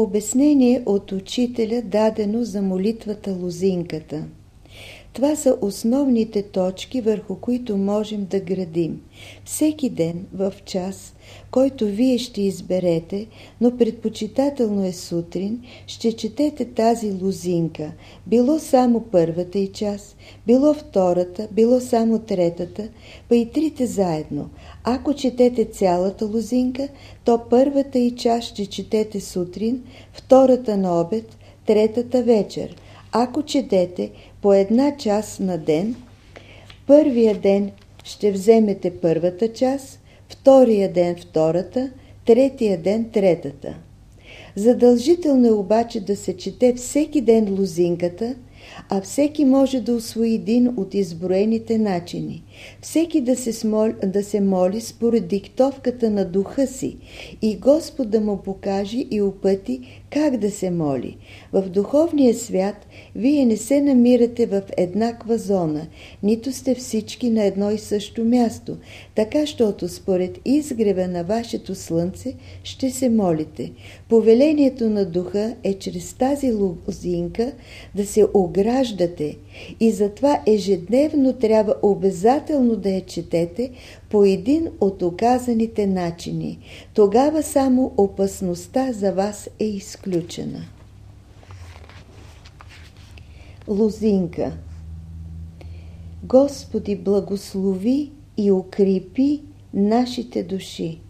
Обяснение от учителя дадено за молитвата Лозинката – това са основните точки, върху които можем да градим. Всеки ден в час, който вие ще изберете, но предпочитателно е сутрин, ще четете тази лозинка, било само първата и час, било втората, било само третата, па и трите заедно. Ако четете цялата лозинка, то първата и час ще четете сутрин, втората на обед, третата вечер. Ако четете по една час на ден, първия ден ще вземете първата час, втория ден втората, третия ден третата. Задължително е обаче да се чете всеки ден лозинката – а всеки може да освои един от изброените начини. Всеки да се, смоли, да се моли според диктовката на духа си и Господ да му покаже и опъти как да се моли. В духовния свят вие не се намирате в еднаква зона, нито сте всички на едно и също място, така, щото според изгрева на вашето слънце ще се молите. Повелението на духа е чрез тази лозинка да се ограждате и затова ежедневно трябва обязателно да я четете по един от оказаните начини. Тогава само опасността за вас е изключена. Лозинка Господи, благослови и укрепи нашите души.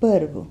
Първо.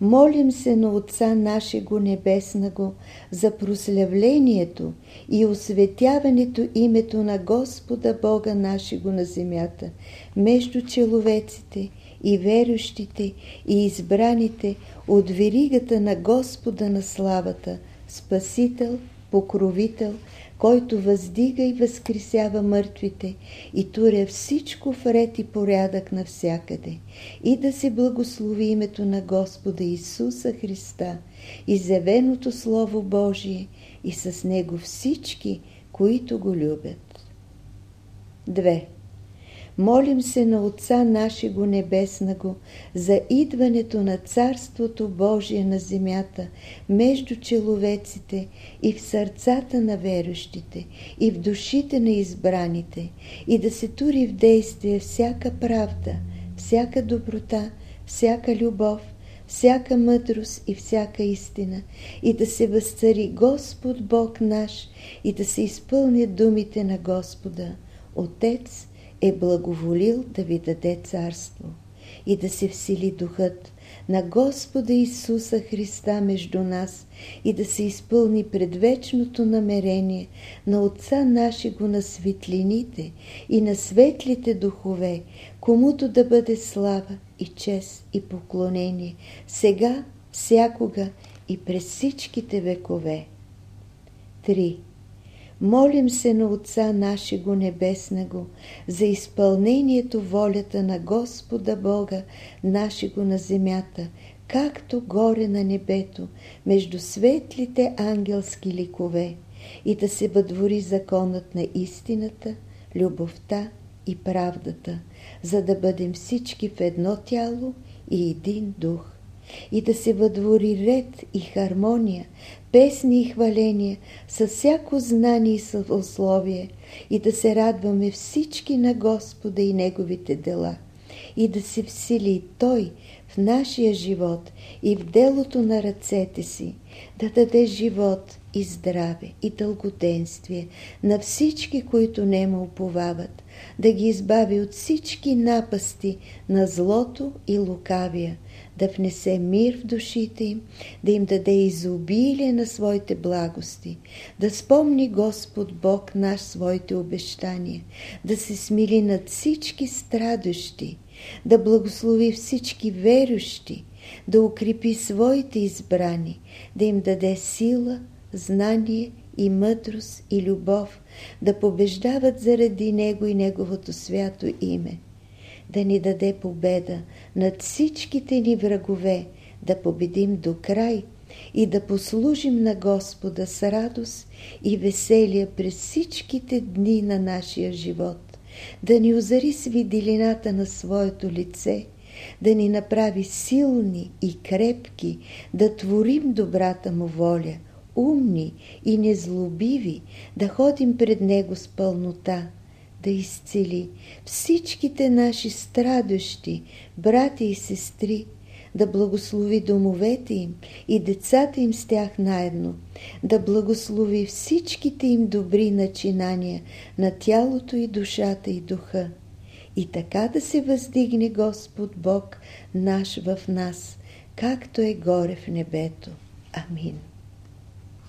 Молим се на Отца нашего Небесного за прославлението и осветяването името на Господа Бога нашего на земята, между человеците и верующите и избраните от веригата на Господа на славата, Спасител, Покровител, който въздига и възкресява мъртвите и туря всичко в ред и порядък навсякъде. И да се благослови името на Господа Исуса Христа, изявеното Слово Божие и с Него всички, които го любят. 2. Молим се на Отца нашего Небесного за идването на Царството Божие на земята, между человеците и в сърцата на верующите, и в душите на избраните, и да се тури в действие всяка правда, всяка доброта, всяка любов, всяка мъдрост и всяка истина, и да се възцари Господ Бог наш, и да се изпълнят думите на Господа, Отец, е благоволил да ви даде царство и да се всили духът на Господа Исуса Христа между нас и да се изпълни предвечното намерение на Отца нашего на светлините и на светлите духове, комуто да бъде слава и чест и поклонение, сега, всякога и през всичките векове. 3. Молим се на Отца нашего Небесного за изпълнението волята на Господа Бога нашего на земята, както горе на небето, между светлите ангелски ликове, и да се въдвори законът на истината, любовта и правдата, за да бъдем всички в едно тяло и един дух и да се въдвори ред и хармония, песни и хваления, с всяко знание и съсловие, и да се радваме всички на Господа и Неговите дела, и да се всили Той в нашия живот и в делото на ръцете си, да даде живот и здраве и дългоденствие на всички, които не му уповават, да ги избави от всички напасти на злото и лукавия, да внесе мир в душите им, да им даде изобилие на своите благости, да спомни Господ Бог наш своите обещания, да се смили над всички страдащи, да благослови всички верущи, да укрепи своите избрани, да им даде сила, знание и мъдрост и любов, да побеждават заради Него и Неговото свято име. Да ни даде победа над всичките ни врагове, да победим до край и да послужим на Господа с радост и веселие през всичките дни на нашия живот, да ни озари с виделината на своето лице, да ни направи силни и крепки, да творим добрата му воля, умни и незлобиви, да ходим пред Него с пълнота, да изцели всичките наши страдащи, брати и сестри, да благослови домовете им и децата им с тях наедно, да благослови всичките им добри начинания на тялото и душата и духа. И така да се въздигне Господ Бог наш в нас, както е горе в небето. Амин.